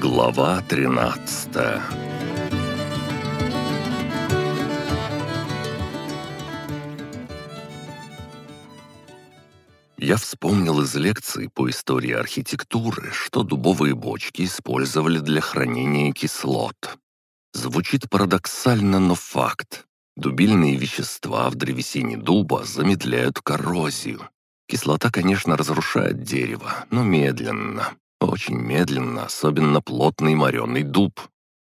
Глава 13 Я вспомнил из лекции по истории архитектуры, что дубовые бочки использовали для хранения кислот. Звучит парадоксально, но факт. Дубильные вещества в древесине дуба замедляют коррозию. Кислота, конечно, разрушает дерево, но медленно. Очень медленно, особенно плотный мореный дуб.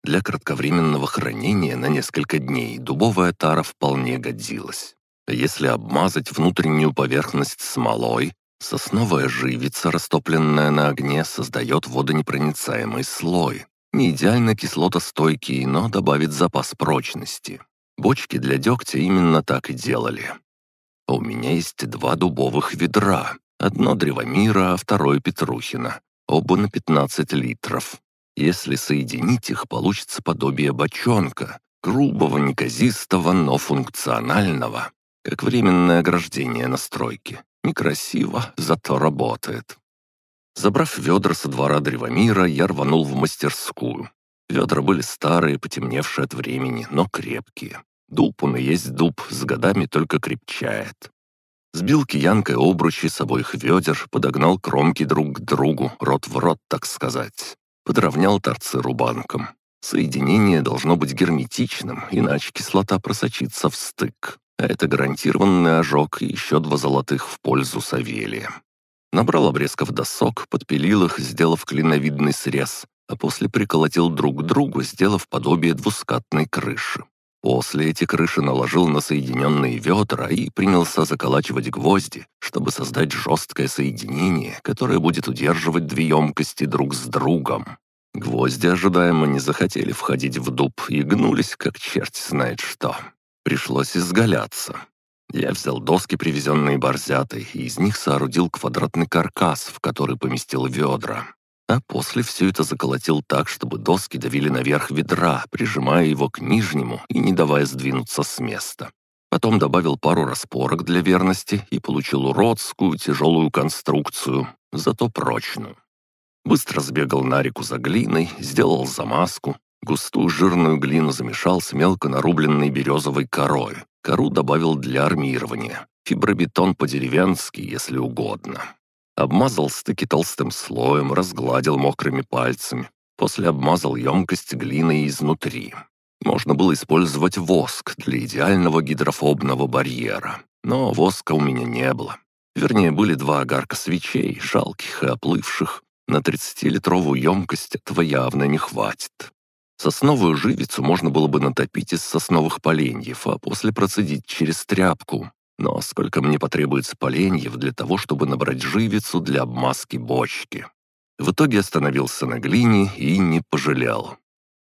Для кратковременного хранения на несколько дней дубовая тара вполне годилась. Если обмазать внутреннюю поверхность смолой, сосновая живица, растопленная на огне, создает водонепроницаемый слой. Не идеально кислотостойкий, но добавит запас прочности. Бочки для дегтя именно так и делали. А у меня есть два дубовых ведра. Одно древомира, а второе Петрухина. Оба на 15 литров. Если соединить их, получится подобие бочонка. Грубого, неказистого, но функционального. Как временное ограждение на стройке. Некрасиво, зато работает. Забрав ведра со двора древомира, я рванул в мастерскую. Ведра были старые, потемневшие от времени, но крепкие. Дуб он и есть дуб, с годами только крепчает. Сбил киянкой обручи с обоих ведер, подогнал кромки друг к другу, рот в рот, так сказать. Подровнял торцы рубанком. Соединение должно быть герметичным, иначе кислота просочится в стык. А это гарантированный ожог и еще два золотых в пользу Савелия. Набрал обрезков досок, подпилил их, сделав клиновидный срез, а после приколотил друг к другу, сделав подобие двускатной крыши. После эти крыши наложил на соединенные ведра и принялся заколачивать гвозди, чтобы создать жесткое соединение, которое будет удерживать две емкости друг с другом. Гвозди ожидаемо не захотели входить в дуб и гнулись, как черт знает что. Пришлось изгаляться. Я взял доски, привезенные борзятой, и из них соорудил квадратный каркас, в который поместил ведра а после все это заколотил так, чтобы доски давили наверх ведра, прижимая его к нижнему и не давая сдвинуться с места. Потом добавил пару распорок для верности и получил уродскую тяжелую конструкцию, зато прочную. Быстро сбегал на реку за глиной, сделал замазку. Густую жирную глину замешал с мелко нарубленной березовой корой. Кору добавил для армирования. Фибробетон по-деревенски, если угодно. Обмазал стыки толстым слоем, разгладил мокрыми пальцами. После обмазал емкость глиной изнутри. Можно было использовать воск для идеального гидрофобного барьера. Но воска у меня не было. Вернее, были два огарка свечей, жалких и оплывших. На 30-литровую емкость этого явно не хватит. Сосновую живицу можно было бы натопить из сосновых поленьев, а после процедить через тряпку. Но сколько мне потребуется поленьев для того, чтобы набрать живицу для обмазки бочки? В итоге остановился на глине и не пожалел.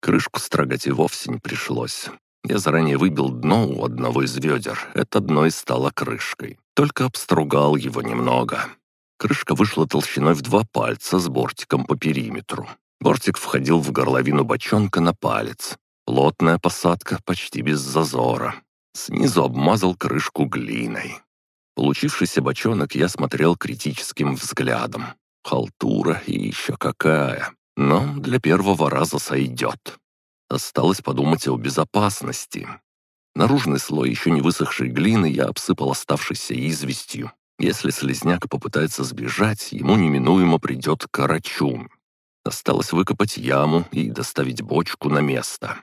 Крышку строгать и вовсе не пришлось. Я заранее выбил дно у одного из ведер. Это дно и стало крышкой. Только обстругал его немного. Крышка вышла толщиной в два пальца с бортиком по периметру. Бортик входил в горловину бочонка на палец. Плотная посадка, почти без зазора. Снизу обмазал крышку глиной. Получившийся бочонок я смотрел критическим взглядом. Халтура и еще какая. Но для первого раза сойдет. Осталось подумать о безопасности. Наружный слой еще не высохшей глины я обсыпал оставшейся известью. Если слезняк попытается сбежать, ему неминуемо придет карачун. Осталось выкопать яму и доставить бочку на место.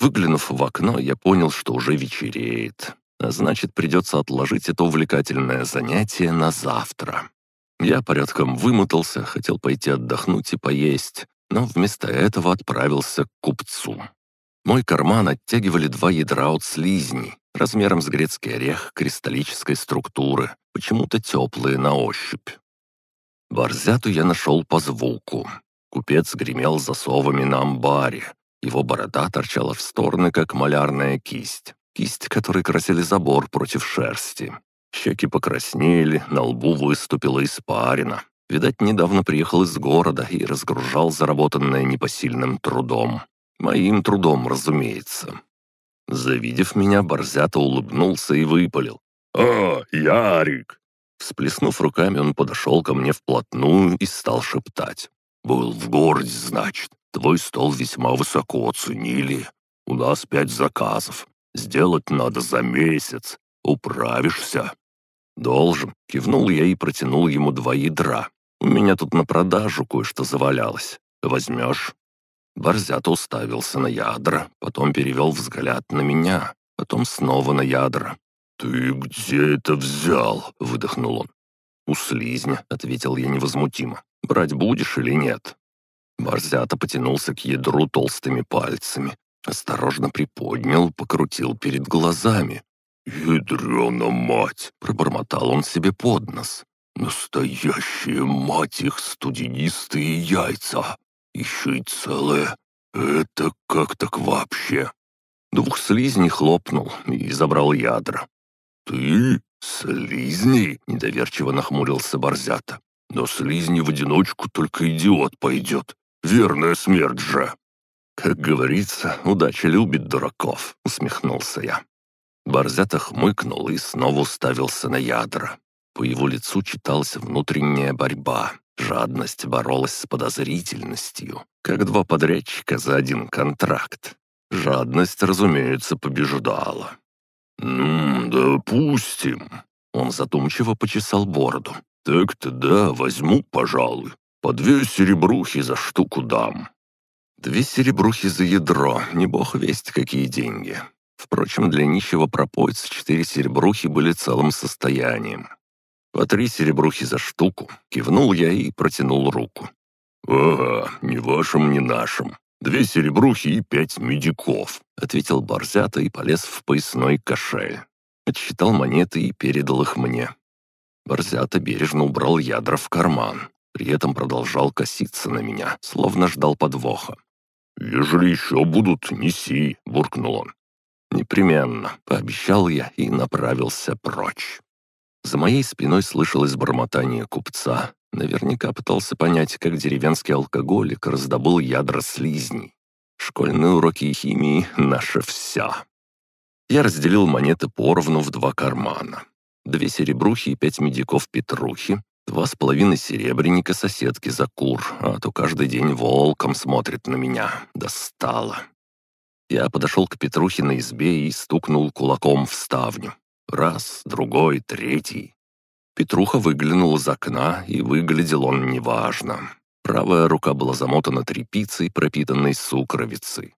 Выглянув в окно, я понял, что уже вечереет. А значит, придется отложить это увлекательное занятие на завтра. Я порядком вымотался, хотел пойти отдохнуть и поесть, но вместо этого отправился к купцу. Мой карман оттягивали два ядра от слизней, размером с грецкий орех кристаллической структуры, почему-то теплые на ощупь. Борзяту я нашел по звуку. Купец гремел засовами на амбаре, его борода торчала в стороны, как малярная кисть. Кисть, которой красили забор против шерсти. Щеки покраснели, на лбу выступила испарина. Видать, недавно приехал из города и разгружал заработанное непосильным трудом. Моим трудом, разумеется. Завидев меня, Борзята улыбнулся и выпалил. «О, Ярик!» Всплеснув руками, он подошел ко мне вплотную и стал шептать. «Был в городе, значит. Твой стол весьма высоко оценили. У нас пять заказов. Сделать надо за месяц. Управишься?» «Должен», — кивнул я и протянул ему два ядра. «У меня тут на продажу кое-что завалялось. Возьмешь?» Борзята уставился на ядра, потом перевел взгляд на меня, потом снова на ядра. «Ты где это взял?» — выдохнул он. «У слизня», — ответил я невозмутимо. «Брать будешь или нет?» Борзята потянулся к ядру толстыми пальцами, осторожно приподнял, покрутил перед глазами. «Ядрена мать!» — пробормотал он себе под нос. «Настоящие, мать их, студенистые яйца! Еще и целые! Это как так вообще?» Двух слизней хлопнул и забрал ядра. «Ты? Слизни?» — недоверчиво нахмурился Борзята. «Но слизни в одиночку только идиот пойдет. Верная смерть же!» «Как говорится, удача любит дураков», — усмехнулся я. Борзята хмыкнул и снова уставился на ядра. По его лицу читалась внутренняя борьба. Жадность боролась с подозрительностью, как два подрядчика за один контракт. Жадность, разумеется, побеждала. «Ну, допустим». Он задумчиво почесал бороду. «Так-то да, возьму, пожалуй. По две серебрухи за штуку дам». Две серебрухи за ядро, не бог весть какие деньги. Впрочем, для нищего пропойца четыре серебрухи были целым состоянием. По три серебрухи за штуку, кивнул я и протянул руку. «Ага, ни вашим, ни нашим. Две серебрухи и пять медиков», — ответил Борзята и полез в поясной кошель. Отсчитал монеты и передал их мне. Борзята бережно убрал ядра в карман, при этом продолжал коситься на меня, словно ждал подвоха. «Ежели еще будут, неси», — буркнул он. «Непременно», — пообещал я и направился прочь. За моей спиной слышалось бормотание купца, Наверняка пытался понять, как деревенский алкоголик раздобыл ядра слизней. Школьные уроки химии — наше все. Я разделил монеты поровну в два кармана. Две серебрухи и пять медиков петрухи, два с половиной серебряника соседки за кур, а то каждый день волком смотрит на меня. Достало. Я подошел к Петрухе на избе и стукнул кулаком в ставню. Раз, другой, третий. Петруха выглянул из окна, и выглядел он неважно. Правая рука была замотана тряпицей, пропитанной сукровицей.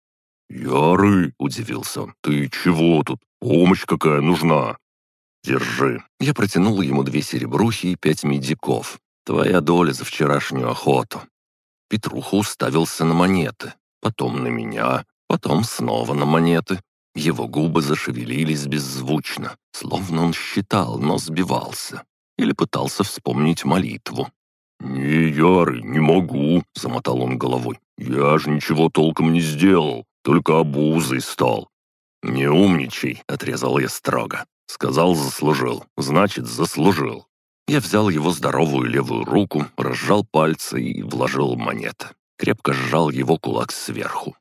«Яры!» — удивился он. «Ты чего тут? Помощь какая нужна?» «Держи». Я протянул ему две серебрухи и пять медиков. «Твоя доля за вчерашнюю охоту». Петруха уставился на монеты, потом на меня, потом снова на монеты. Его губы зашевелились беззвучно, словно он считал, но сбивался или пытался вспомнить молитву. «Не, Яры, не могу», — замотал он головой. «Я ж ничего толком не сделал, только обузой стал». «Не умничай», — отрезал я строго. «Сказал, заслужил. Значит, заслужил». Я взял его здоровую левую руку, разжал пальцы и вложил монеты. Крепко сжал его кулак сверху.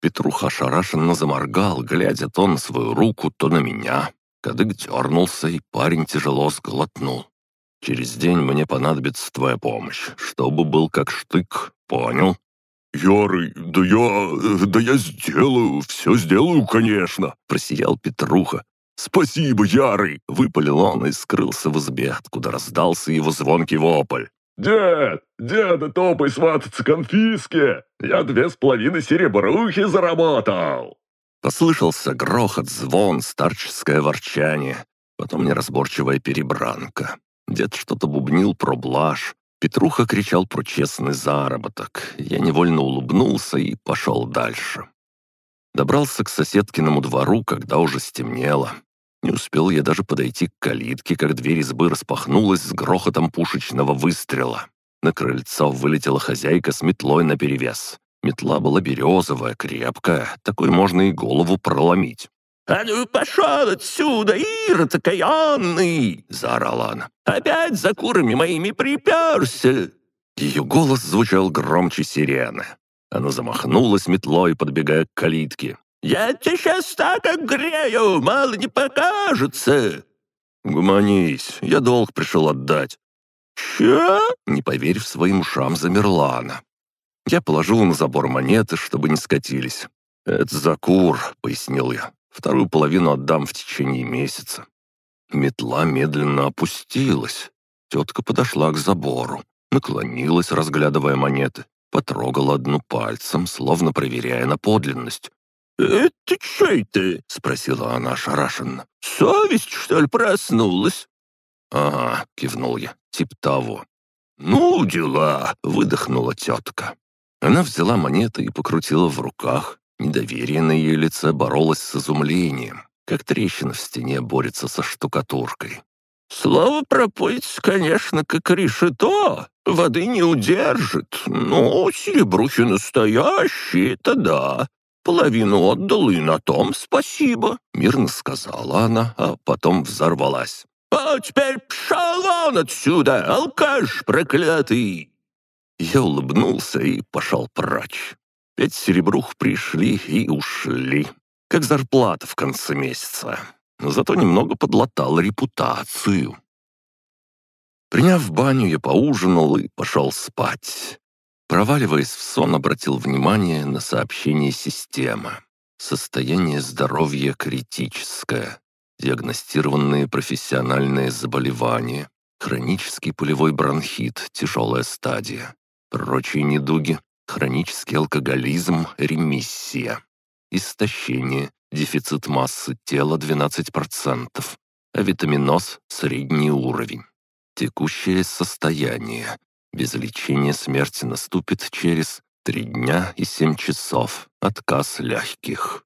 Петруха ошарашенно заморгал, глядя то на свою руку, то на меня. Кадык дернулся, и парень тяжело сглотнул. Через день мне понадобится твоя помощь, чтобы был как штык, понял?» «Ярый, да я... да я сделаю, все сделаю, конечно!» — просиял Петруха. «Спасибо, Ярый!» — выпалил он и скрылся в избе, откуда раздался его звонкий вопль. «Дед! Деда, топай свататься конфиске! Я две с половиной серебрухи заработал!» Послышался грохот, звон, старческое ворчание, потом неразборчивая перебранка. Дед что-то бубнил про блажь. Петруха кричал про честный заработок. Я невольно улыбнулся и пошел дальше. Добрался к соседкиному двору, когда уже стемнело. Не успел я даже подойти к калитке, как дверь избы распахнулась с грохотом пушечного выстрела. На крыльцо вылетела хозяйка с метлой наперевес. Метла была березовая, крепкая, такой можно и голову проломить. «А ну пошел отсюда, Ирод окаянный!» — заорала она. «Опять за курами моими приперся!» Ее голос звучал громче сирены. Она замахнулась метлой, подбегая к калитке. «Я тебя сейчас так огрею, мало не покажется!» «Гуманись, я долг пришел отдать». «Че?» — не поверив своим ушам, замерла она. Я положил на забор монеты, чтобы не скатились. «Это за кур», — пояснил я. «Вторую половину отдам в течение месяца». Метла медленно опустилась. Тетка подошла к забору, наклонилась, разглядывая монеты, потрогала одну пальцем, словно проверяя на подлинность. «Это чей ты?» — спросила она ошарашенно. «Совесть, что ли, проснулась?» «Ага», — кивнул я, — «тип того». «Ну, дела!» — выдохнула тетка. Она взяла монеты и покрутила в руках. Недоверие на ее лице боролось с изумлением, как трещина в стене борется со штукатуркой. «Слово пропоится, конечно, как решето, воды не удержит, но серебрухи настоящие, это да. Половину отдал и на том спасибо», — мирно сказала она, а потом взорвалась. «А теперь пшел вон отсюда, алкаш проклятый!» Я улыбнулся и пошел прочь. Пять серебрух пришли и ушли, как зарплата в конце месяца. Но зато немного подлатал репутацию. Приняв баню, я поужинал и пошел спать. Проваливаясь в сон, обратил внимание на сообщение системы. Состояние здоровья критическое. Диагностированные профессиональные заболевания. Хронический пулевой бронхит, тяжелая стадия. Прочие недуги – хронический алкоголизм, ремиссия. Истощение, дефицит массы тела 12%, а витаминоз – средний уровень. Текущее состояние. Без лечения смерть наступит через 3 дня и 7 часов. Отказ легких.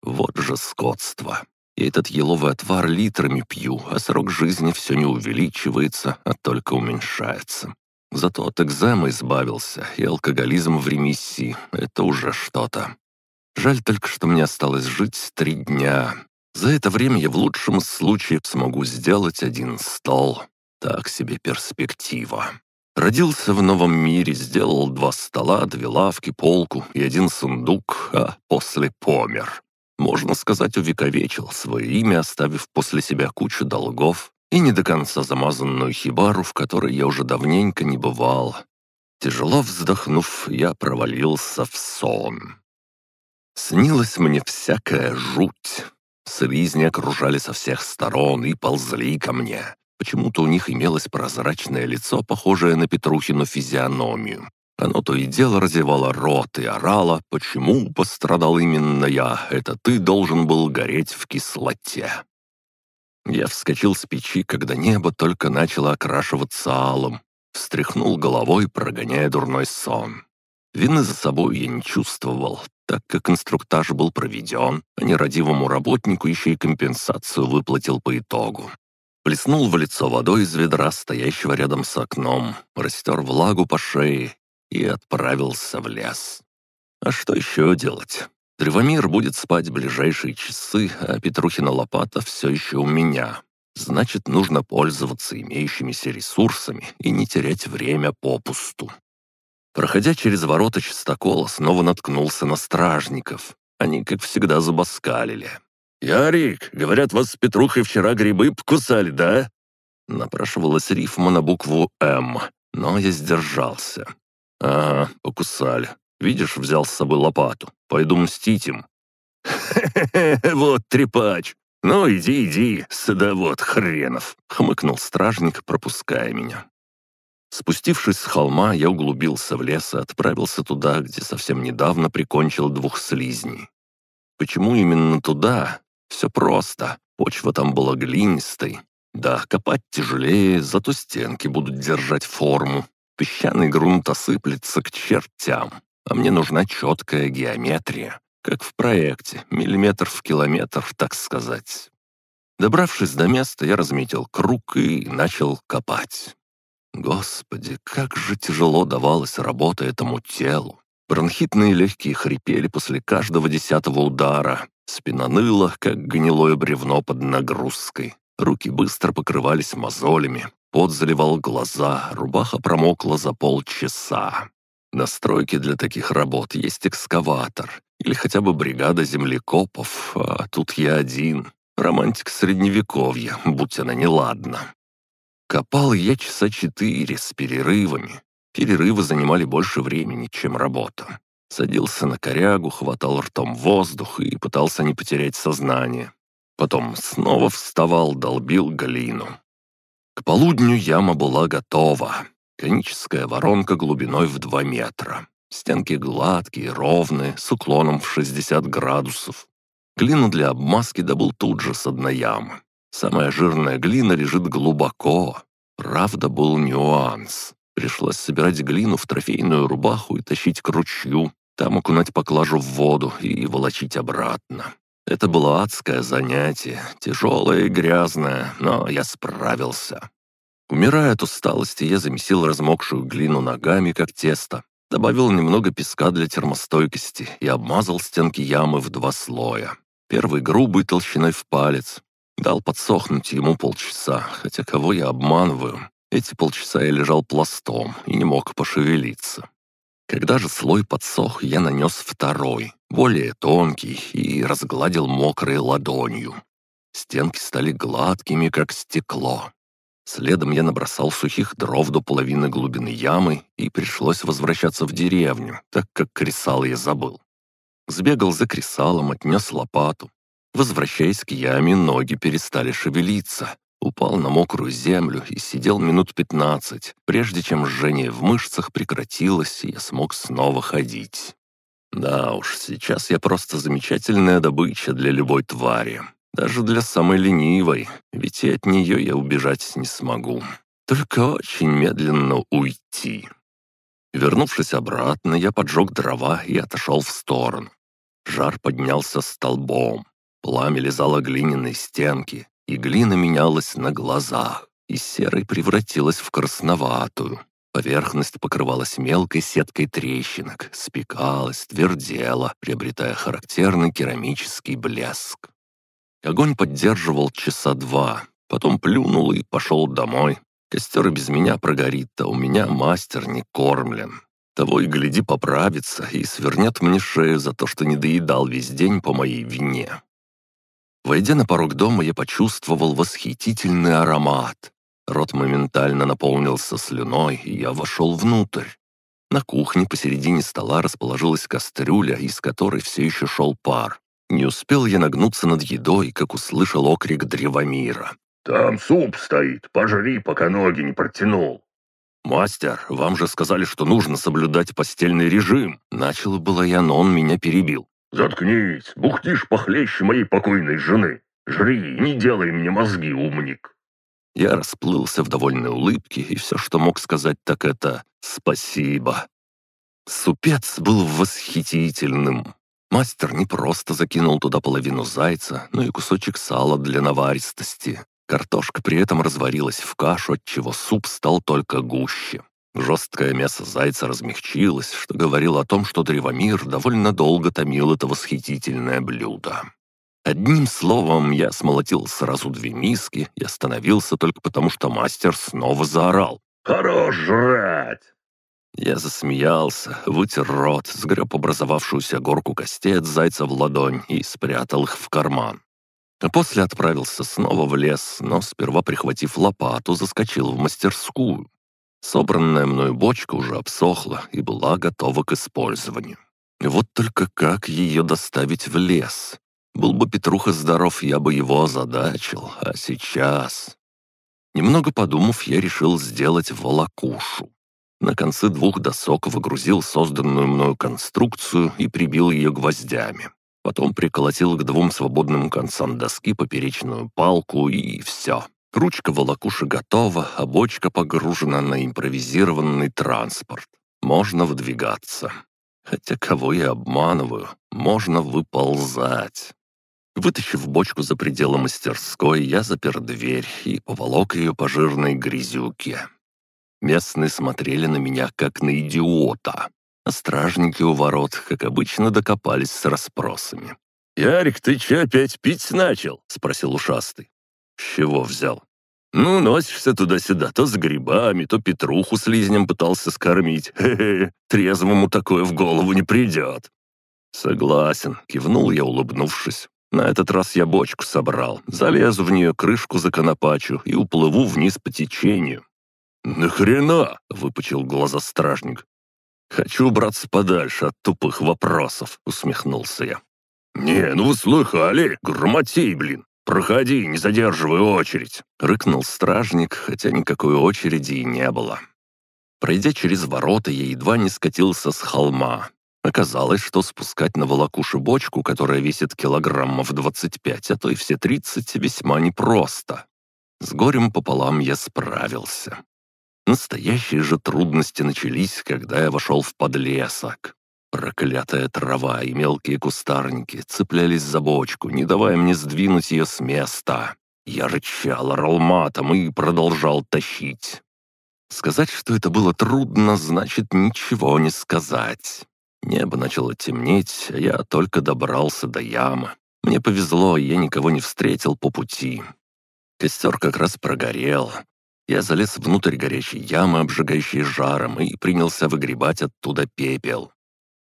Вот же скотство. Я этот еловый отвар литрами пью, а срок жизни все не увеличивается, а только уменьшается. Зато от экзема избавился, и алкоголизм в ремиссии — это уже что-то. Жаль только, что мне осталось жить три дня. За это время я в лучшем случае смогу сделать один стол. Так себе перспектива. Родился в новом мире, сделал два стола, две лавки, полку и один сундук, а после помер. Можно сказать, увековечил свое имя, оставив после себя кучу долгов и не до конца замазанную хибару, в которой я уже давненько не бывал. Тяжело вздохнув, я провалился в сон. Снилась мне всякая жуть. Слизни окружали со всех сторон и ползли ко мне. Почему-то у них имелось прозрачное лицо, похожее на Петрухину физиономию. Оно то и дело разевало рот и орало, почему пострадал именно я, это ты должен был гореть в кислоте. Я вскочил с печи, когда небо только начало окрашиваться алым. Встряхнул головой, прогоняя дурной сон. Вины за собой я не чувствовал, так как инструктаж был проведен, а нерадивому работнику еще и компенсацию выплатил по итогу. Плеснул в лицо водой из ведра, стоящего рядом с окном, растер влагу по шее и отправился в лес. А что еще делать? Древомир будет спать ближайшие часы, а Петрухина лопата все еще у меня. Значит, нужно пользоваться имеющимися ресурсами и не терять время попусту. Проходя через ворота чистокола, снова наткнулся на стражников. Они, как всегда, забаскалили. «Ярик, говорят, вас с Петрухой вчера грибы покусали, да?» Напрашивалась рифма на букву «М», но я сдержался. «Ага, покусали. Видишь, взял с собой лопату. Пойду мстить им». «Хе-хе-хе, вот трепач. Ну, иди, иди, садовод хренов», — хмыкнул стражник, пропуская меня. Спустившись с холма, я углубился в лес и отправился туда, где совсем недавно прикончил двух слизней. Почему именно туда? Все просто. Почва там была глинистой. Да, копать тяжелее, зато стенки будут держать форму. Песчаный грунт осыплется к чертям а мне нужна четкая геометрия, как в проекте, миллиметр в километр, так сказать. Добравшись до места, я разметил круг и начал копать. Господи, как же тяжело давалась работа этому телу. Бронхитные легкие хрипели после каждого десятого удара. Спина ныла, как гнилое бревно под нагрузкой. Руки быстро покрывались мозолями. Пот заливал глаза, рубаха промокла за полчаса. На стройке для таких работ есть экскаватор или хотя бы бригада землекопов, а тут я один. Романтик средневековья, будь она неладна. Копал я часа четыре с перерывами. Перерывы занимали больше времени, чем работа. Садился на корягу, хватал ртом воздух и пытался не потерять сознание. Потом снова вставал, долбил глину. К полудню яма была готова. Коническая воронка глубиной в 2 метра. Стенки гладкие, ровные, с уклоном в 60 градусов. Глину для обмазки добыл тут же с одной ямы. Самая жирная глина лежит глубоко. Правда, был нюанс. Пришлось собирать глину в трофейную рубаху и тащить к ручью, там окунать поклажу в воду и волочить обратно. Это было адское занятие, тяжелое и грязное, но я справился. Умирая от усталости, я замесил размокшую глину ногами, как тесто, добавил немного песка для термостойкости и обмазал стенки ямы в два слоя. Первый грубый толщиной в палец. Дал подсохнуть ему полчаса, хотя кого я обманываю. Эти полчаса я лежал пластом и не мог пошевелиться. Когда же слой подсох, я нанес второй, более тонкий, и разгладил мокрой ладонью. Стенки стали гладкими, как стекло. Следом я набросал сухих дров до половины глубины ямы, и пришлось возвращаться в деревню, так как кресал я забыл. Сбегал за кресалом, отнес лопату. Возвращаясь к яме, ноги перестали шевелиться. Упал на мокрую землю и сидел минут пятнадцать, прежде чем жжение в мышцах прекратилось, и я смог снова ходить. Да уж, сейчас я просто замечательная добыча для любой твари. Даже для самой ленивой, ведь и от нее я убежать не смогу. Только очень медленно уйти. Вернувшись обратно, я поджег дрова и отошел в сторону. Жар поднялся столбом. Пламя лизало глиняные стенки, и глина менялась на глазах, и серой превратилась в красноватую. Поверхность покрывалась мелкой сеткой трещинок, спекалась, твердела, приобретая характерный керамический блеск. Огонь поддерживал часа два, потом плюнул и пошел домой. Костер без меня прогорит, а у меня мастер не кормлен. Того и гляди поправится и свернет мне шею за то, что не доедал весь день по моей вине. Войдя на порог дома, я почувствовал восхитительный аромат. Рот моментально наполнился слюной, и я вошел внутрь. На кухне посередине стола расположилась кастрюля, из которой все еще шел пар. Не успел я нагнуться над едой, как услышал окрик Древомира. «Там суп стоит, пожри, пока ноги не протянул». «Мастер, вам же сказали, что нужно соблюдать постельный режим». Начал было я, но он меня перебил. «Заткнись, бухтишь похлеще моей покойной жены. Жри, не делай мне мозги, умник». Я расплылся в довольной улыбке, и все, что мог сказать, так это «спасибо». Супец был восхитительным. Мастер не просто закинул туда половину зайца, но и кусочек сала для наваристости. Картошка при этом разварилась в кашу, отчего суп стал только гуще. Жесткое мясо зайца размягчилось, что говорило о том, что Древомир довольно долго томил это восхитительное блюдо. Одним словом, я смолотил сразу две миски и остановился только потому, что мастер снова заорал. «Хорош жрать!» Я засмеялся, вытер рот, сгреб образовавшуюся горку костей от зайца в ладонь и спрятал их в карман. А после отправился снова в лес, но сперва, прихватив лопату, заскочил в мастерскую. Собранная мною бочка уже обсохла и была готова к использованию. Вот только как ее доставить в лес? Был бы Петруха здоров, я бы его озадачил, а сейчас... Немного подумав, я решил сделать волокушу. На конце двух досок выгрузил созданную мною конструкцию и прибил ее гвоздями. Потом приколотил к двум свободным концам доски поперечную палку и все. Ручка волокуши готова, а бочка погружена на импровизированный транспорт. Можно выдвигаться. Хотя кого я обманываю, можно выползать. Вытащив бочку за пределы мастерской, я запер дверь и поволок ее по жирной грязюке. Местные смотрели на меня, как на идиота. А стражники у ворот, как обычно, докопались с расспросами. «Ярик, ты че опять пить начал?» — спросил ушастый. «С чего взял?» «Ну, носишься туда-сюда, то с грибами, то Петруху с лизнем пытался скормить. Хе-хе, трезвому такое в голову не придет». «Согласен», — кивнул я, улыбнувшись. «На этот раз я бочку собрал, залезу в нее, крышку законопачу и уплыву вниз по течению. «Нахрена?» — выпучил глаза стражник. «Хочу убраться подальше от тупых вопросов», — усмехнулся я. «Не, ну вы слыхали? Громотей, блин! Проходи, не задерживай очередь!» — рыкнул стражник, хотя никакой очереди и не было. Пройдя через ворота, я едва не скатился с холма. Оказалось, что спускать на волокуши бочку, которая весит килограммов 25, а то и все 30, весьма непросто. С горем пополам я справился. Настоящие же трудности начались, когда я вошел в подлесок. Проклятая трава и мелкие кустарники цеплялись за бочку, не давая мне сдвинуть ее с места. Я рычал, орал матом и продолжал тащить. Сказать, что это было трудно, значит ничего не сказать. Небо начало темнеть, а я только добрался до ямы. Мне повезло, я никого не встретил по пути. Костер как раз прогорел. Я залез внутрь горячей ямы, обжигающей жаром, и принялся выгребать оттуда пепел.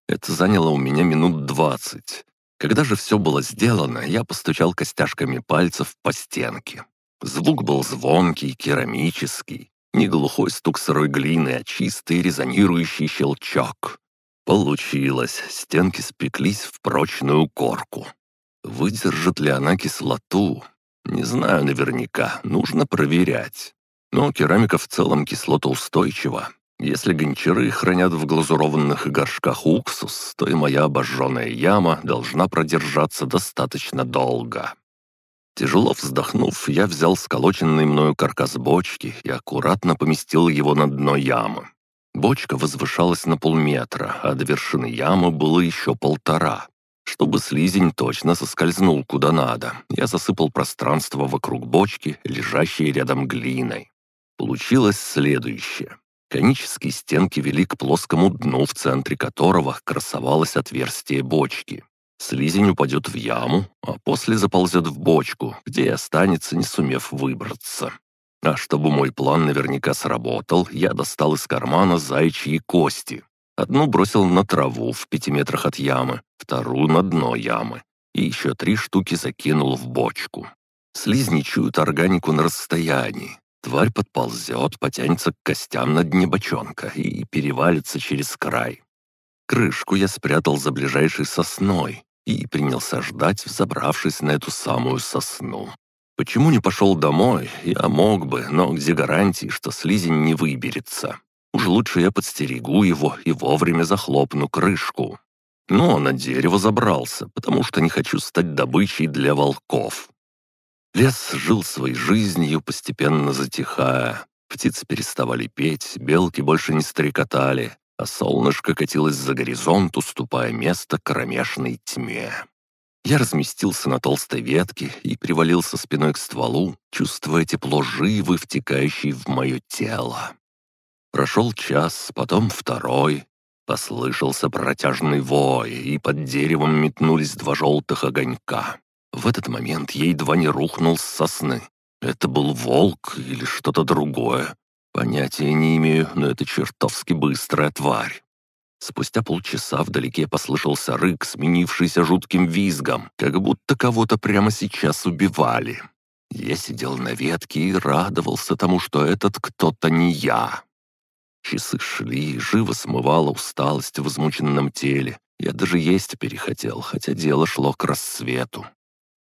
Это заняло у меня минут двадцать. Когда же все было сделано, я постучал костяшками пальцев по стенке. Звук был звонкий, керамический. Не глухой стук сырой глины, а чистый резонирующий щелчок. Получилось, стенки спеклись в прочную корку. Выдержит ли она кислоту? Не знаю наверняка, нужно проверять. Но керамика в целом кислотоустойчива. Если гончары хранят в глазурованных горшках уксус, то и моя обожженная яма должна продержаться достаточно долго. Тяжело вздохнув, я взял сколоченный мною каркас бочки и аккуратно поместил его на дно ямы. Бочка возвышалась на полметра, а до вершины ямы было еще полтора. Чтобы слизень точно соскользнул куда надо, я засыпал пространство вокруг бочки, лежащей рядом глиной. Получилось следующее. Конические стенки вели к плоскому дну, в центре которого красовалось отверстие бочки. Слизень упадет в яму, а после заползет в бочку, где и останется, не сумев выбраться. А чтобы мой план наверняка сработал, я достал из кармана зайчьи кости. Одну бросил на траву в пяти метрах от ямы, вторую на дно ямы. И еще три штуки закинул в бочку. Слизни чуют органику на расстоянии. Тварь подползет, потянется к костям на дне бочонка и перевалится через край. Крышку я спрятал за ближайшей сосной и принялся ждать, взобравшись на эту самую сосну. Почему не пошел домой? Я мог бы, но где гарантии, что слизень не выберется? Уж лучше я подстерегу его и вовремя захлопну крышку. Но на дерево забрался, потому что не хочу стать добычей для волков. Лес жил своей жизнью, постепенно затихая. Птицы переставали петь, белки больше не стрекотали, а солнышко катилось за горизонт, уступая место кромешной тьме. Я разместился на толстой ветке и привалился спиной к стволу, чувствуя тепло живы, втекающей в мое тело. Прошел час, потом второй. Послышался протяжный вой, и под деревом метнулись два желтых огонька. В этот момент я едва не рухнул с сосны. Это был волк или что-то другое. Понятия не имею, но это чертовски быстрая тварь. Спустя полчаса вдалеке послышался рык, сменившийся жутким визгом, как будто кого-то прямо сейчас убивали. Я сидел на ветке и радовался тому, что этот кто-то не я. Часы шли, живо смывала усталость в измученном теле. Я даже есть перехотел, хотя дело шло к рассвету.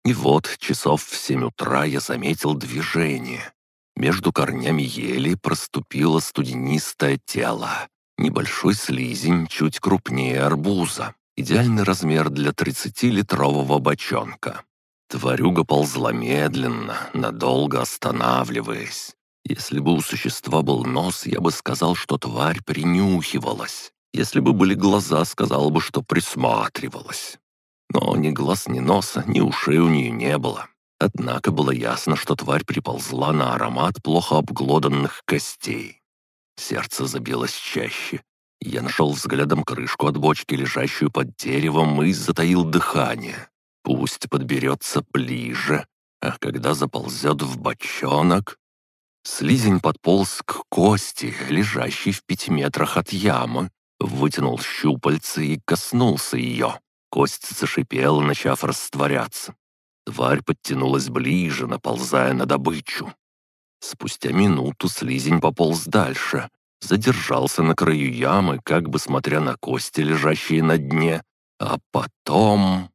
И вот часов в семь утра я заметил движение. Между корнями ели проступило студенистое тело. Небольшой слизень, чуть крупнее арбуза. Идеальный размер для 30-литрового бочонка. Тварюга ползла медленно, надолго останавливаясь. Если бы у существа был нос, я бы сказал, что тварь принюхивалась. Если бы были глаза, сказал бы, что присматривалась. Но ни глаз, ни носа, ни ушей у нее не было. Однако было ясно, что тварь приползла на аромат плохо обглоданных костей. Сердце забилось чаще. Я нашел взглядом крышку от бочки, лежащую под деревом, и затаил дыхание. Пусть подберется ближе, а когда заползет в бочонок... Слизень подполз к кости, лежащей в пяти метрах от ямы, вытянул щупальцы и коснулся ее. Кость зашипела, начав растворяться. Тварь подтянулась ближе, наползая на добычу. Спустя минуту слизень пополз дальше, задержался на краю ямы, как бы смотря на кости, лежащие на дне, а потом...